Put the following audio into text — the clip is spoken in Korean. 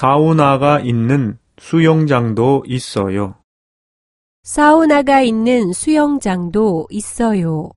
사우나가 있는 수영장도 있어요. 사우나가 있는 수영장도 있어요.